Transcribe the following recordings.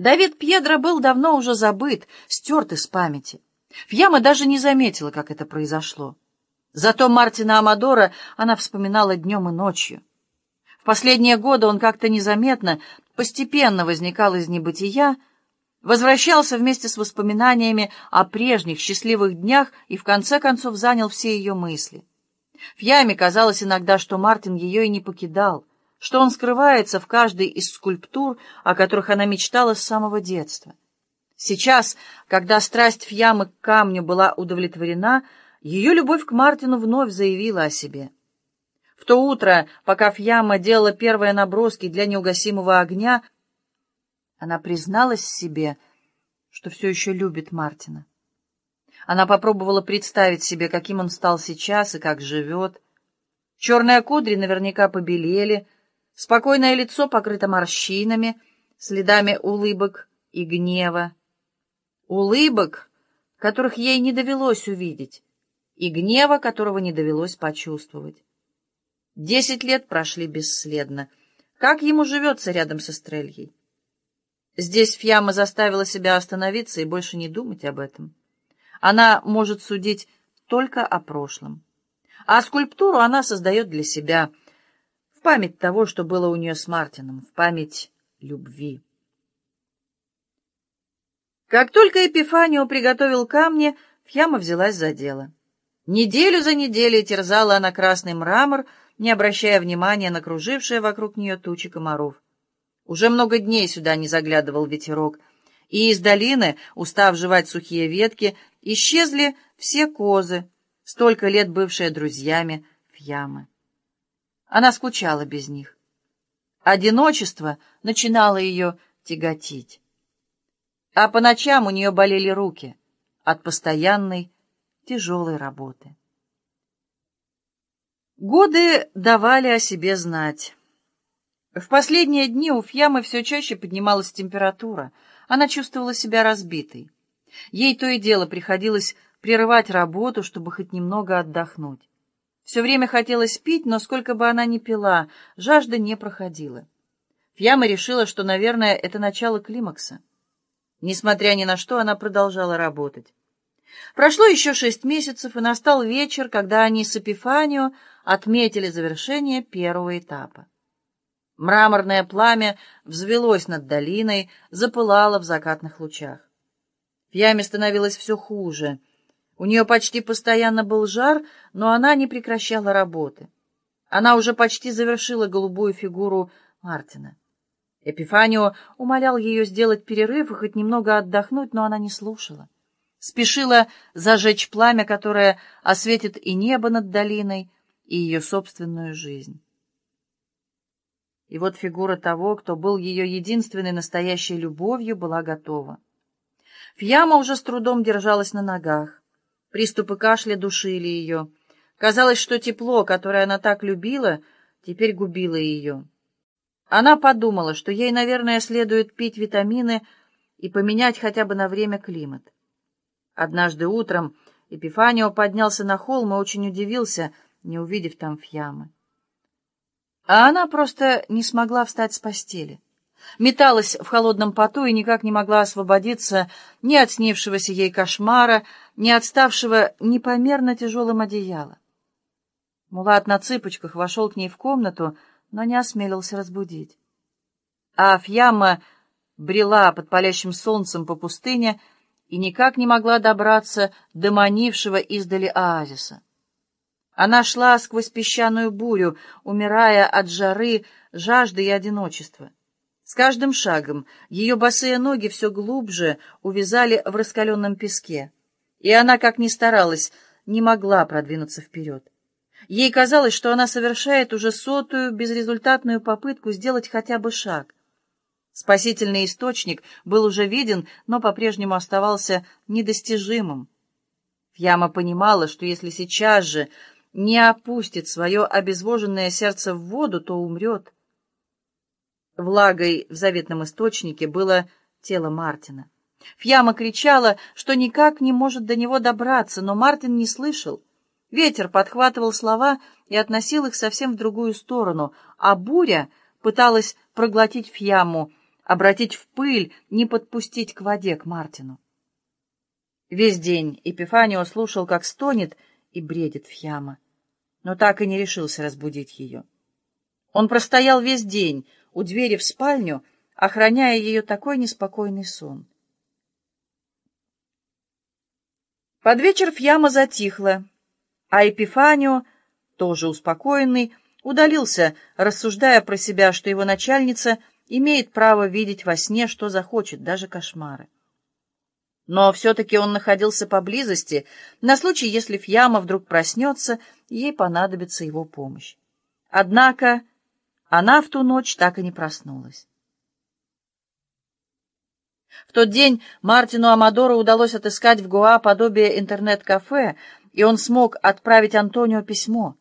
Давид Пьедро был давно уже забыт, стерт из памяти. Фьяма даже не заметила, как это произошло. Зато Мартина Амадора она вспоминала днем и ночью. В последние годы он как-то незаметно, постепенно возникал из небытия, возвращался вместе с воспоминаниями о прежних счастливых днях и в конце концов занял все ее мысли. В яме казалось иногда, что Мартин ее и не покидал, что он скрывается в каждой из скульптур, о которых она мечтала с самого детства. Сейчас, когда страсть Фьямы к камню была удовлетворена, ее любовь к Мартину вновь заявила о себе. В то утро, пока Фьяма делала первые наброски для неугасимого огня, она призналась себе, что все еще любит Мартина. Она попробовала представить себе, каким он стал сейчас и как живет. Черные кудри наверняка побелели, спокойное лицо покрыто морщинами, следами улыбок и гнева. Улыбок, которых ей не довелось увидеть, и гнева, которого не довелось почувствовать. Десять лет прошли бесследно. Как ему живется рядом со Стрельей? Здесь Фьяма заставила себя остановиться и больше не думать об этом. Она может судить только о прошлом. А скульптуру она создает для себя, в память того, что было у нее с Мартином, в память любви. Как только Эпифанио приготовил камни, Фьяма взялась за дело. Неделю за неделей терзала она красный мрамор, не обращая внимания на кружившие вокруг нее тучи комаров. Уже много дней сюда не заглядывал ветерок, и из долины, устав жевать сухие ветки, исчезли все козы, столько лет бывшие друзьями в ямы. Она скучала без них. Одиночество начинало ее тяготить. А по ночам у нее болели руки от постоянной тяжелой работы. Годы давали о себе знать. В последние дни у Фьямы все чаще поднималась температура. Она чувствовала себя разбитой. Ей то и дело приходилось прерывать работу, чтобы хоть немного отдохнуть. Все время хотелось пить, но сколько бы она ни пила, жажда не проходила. Фьяма решила, что, наверное, это начало климакса. Несмотря ни на что, она продолжала работать. Прошло еще шесть месяцев, и настал вечер, когда они с Эпифанио отметили завершение первого этапа. Мраморное пламя взвелось над долиной, запылало в закатных лучах. В яме становилось все хуже. У нее почти постоянно был жар, но она не прекращала работы. Она уже почти завершила голубую фигуру Мартина. Эпифанио умолял ее сделать перерыв и хоть немного отдохнуть, но она не слушала. Спешила зажечь пламя, которое осветит и небо над долиной, и ее собственную жизнь. И вот фигура того, кто был ее единственной настоящей любовью, была готова. Фьяма уже с трудом держалась на ногах. Приступы кашля душили ее. Казалось, что тепло, которое она так любила, теперь губило ее. Она подумала, что ей, наверное, следует пить витамины и поменять хотя бы на время климат. Однажды утром Эпифанио поднялся на холм и очень удивился, не увидев там Фьямы. А она просто не смогла встать с постели. Металась в холодном поту и никак не могла освободиться ни от снившегося ей кошмара, ни от ставшего непомерно тяжелым одеяла. Мулат на цыпочках вошел к ней в комнату, но не осмелился разбудить. А Фьяма брела под палящим солнцем по пустыне и никак не могла добраться до манившего издали оазиса. Она шла сквозь песчаную бурю, умирая от жары, жажды и одиночества. С каждым шагом ее босые ноги все глубже увязали в раскаленном песке, и она, как ни старалась, не могла продвинуться вперед. Ей казалось, что она совершает уже сотую безрезультатную попытку сделать хотя бы шаг. Спасительный источник был уже виден, но по-прежнему оставался недостижимым. Фьяма понимала, что если сейчас же не опустит свое обезвоженное сердце в воду, то умрет. Влагой в заветном источнике было тело Мартина. Фьяма кричала, что никак не может до него добраться, но Мартин не слышал. Ветер подхватывал слова и относил их совсем в другую сторону, а буря пыталась проглотить Фьяму, обратить в пыль, не подпустить к воде, к Мартину. Весь день Эпифанио слушал, как стонет и бредит Фьяма, но так и не решился разбудить ее. Он простоял весь день у двери в спальню, охраняя ее такой неспокойный сон. Под вечер Фьяма затихла, а Эпифанио, тоже успокоенный, удалился, рассуждая про себя, что его начальница имеет право видеть во сне, что захочет, даже кошмары. Но все-таки он находился поблизости, на случай, если Фьяма вдруг проснется, ей понадобится его помощь. Однако она в ту ночь так и не проснулась. В тот день Мартину Амадору удалось отыскать в Гоа подобие интернет-кафе, и он смог отправить Антонио письмо.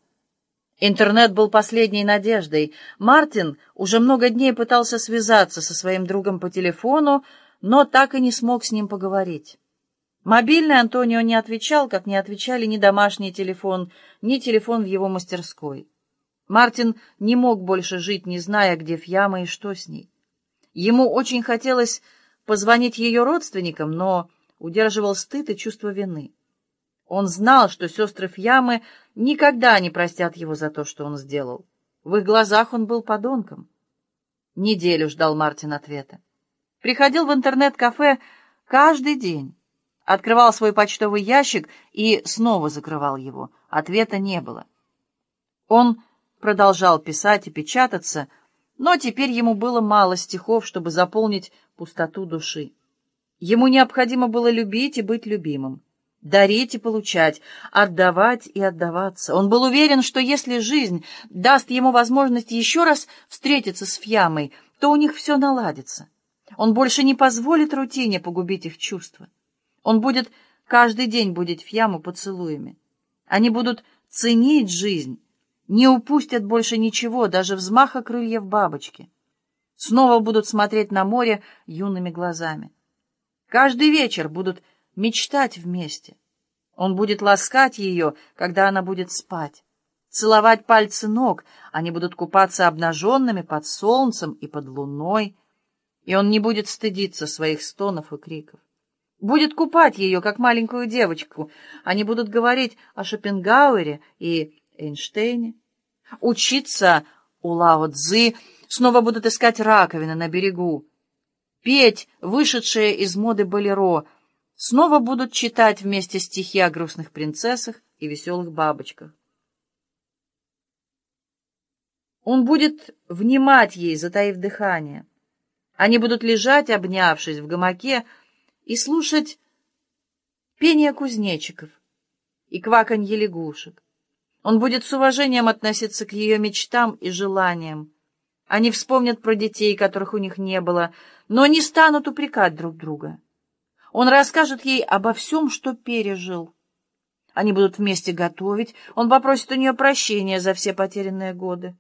Интернет был последней надеждой. Мартин уже много дней пытался связаться со своим другом по телефону, но так и не смог с ним поговорить. Мобильный Антонио не отвечал, как не отвечали ни домашний телефон, ни телефон в его мастерской. Мартин не мог больше жить, не зная, где Фьяма и что с ней. Ему очень хотелось позвонить ее родственникам, но удерживал стыд и чувство вины. Он знал, что сестры Фьямы никогда не простят его за то, что он сделал. В их глазах он был подонком. Неделю ждал Мартин ответа. Приходил в интернет-кафе каждый день. Открывал свой почтовый ящик и снова закрывал его. Ответа не было. Он продолжал писать и печататься, но теперь ему было мало стихов, чтобы заполнить пустоту души. Ему необходимо было любить и быть любимым, дарить и получать, отдавать и отдаваться. Он был уверен, что если жизнь даст ему возможность еще раз встретиться с Фьямой, то у них все наладится. Он больше не позволит рутине погубить их чувства. Он будет каждый день будить Фьяму поцелуями. Они будут ценить жизнь, не упустят больше ничего, даже взмаха крыльев бабочки снова будут смотреть на море юными глазами. Каждый вечер будут мечтать вместе. Он будет ласкать ее, когда она будет спать, целовать пальцы ног, они будут купаться обнаженными под солнцем и под луной, и он не будет стыдиться своих стонов и криков. Будет купать ее, как маленькую девочку. Они будут говорить о Шопенгауэре и Эйнштейне, учиться у Лао Цзы, снова будут искать раковины на берегу, петь вышедшие из моды болеро, снова будут читать вместе стихи о грустных принцессах и веселых бабочках. Он будет внимать ей, затаив дыхание. Они будут лежать, обнявшись в гамаке, и слушать пение кузнечиков и кваканье лягушек. Он будет с уважением относиться к ее мечтам и желаниям, они вспомнят про детей, которых у них не было, но не станут упрекать друг друга. Он расскажет ей обо всем, что пережил. Они будут вместе готовить, он попросит у нее прощения за все потерянные годы.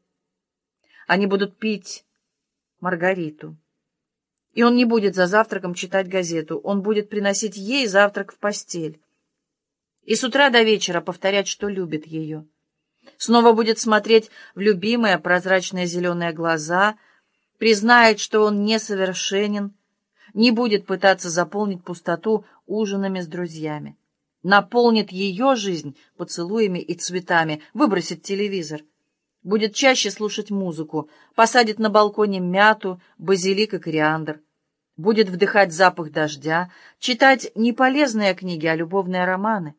Они будут пить Маргариту. И он не будет за завтраком читать газету, он будет приносить ей завтрак в постель. И с утра до вечера повторять, что любит ее. Снова будет смотреть в любимые прозрачные зеленые глаза, признает, что он несовершенен, не будет пытаться заполнить пустоту ужинами с друзьями, наполнит ее жизнь поцелуями и цветами, выбросит телевизор, будет чаще слушать музыку, посадит на балконе мяту, базилик и кориандр, будет вдыхать запах дождя, читать не полезные книги, а любовные романы.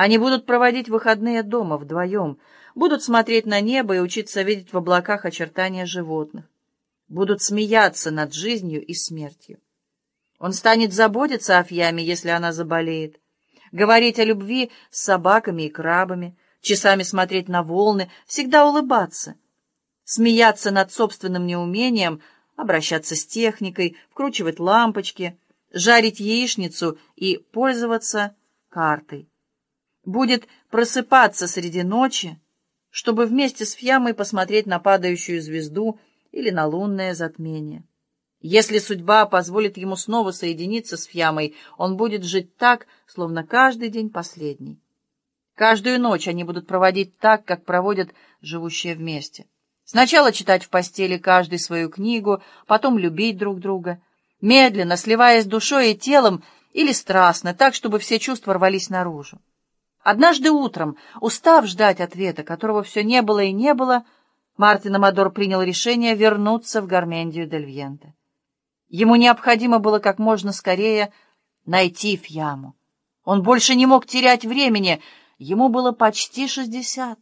Они будут проводить выходные дома вдвоем, будут смотреть на небо и учиться видеть в облаках очертания животных, будут смеяться над жизнью и смертью. Он станет заботиться о Фьяме, если она заболеет, говорить о любви с собаками и крабами, часами смотреть на волны, всегда улыбаться, смеяться над собственным неумением, обращаться с техникой, вкручивать лампочки, жарить яичницу и пользоваться картой будет просыпаться среди ночи, чтобы вместе с Фьямой посмотреть на падающую звезду или на лунное затмение. Если судьба позволит ему снова соединиться с Фьямой, он будет жить так, словно каждый день последний. Каждую ночь они будут проводить так, как проводят живущие вместе. Сначала читать в постели каждый свою книгу, потом любить друг друга, медленно, сливаясь душой и телом, или страстно, так, чтобы все чувства рвались наружу. Однажды утром, устав ждать ответа, которого все не было и не было, Мартин Амадор принял решение вернуться в Гармендию дель Вьенте. Ему необходимо было как можно скорее найти Фьяму. Он больше не мог терять времени, ему было почти шестьдесят.